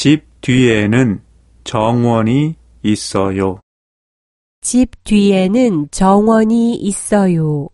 집 뒤에는 정원이 있어요. 집 뒤에는 정원이 있어요.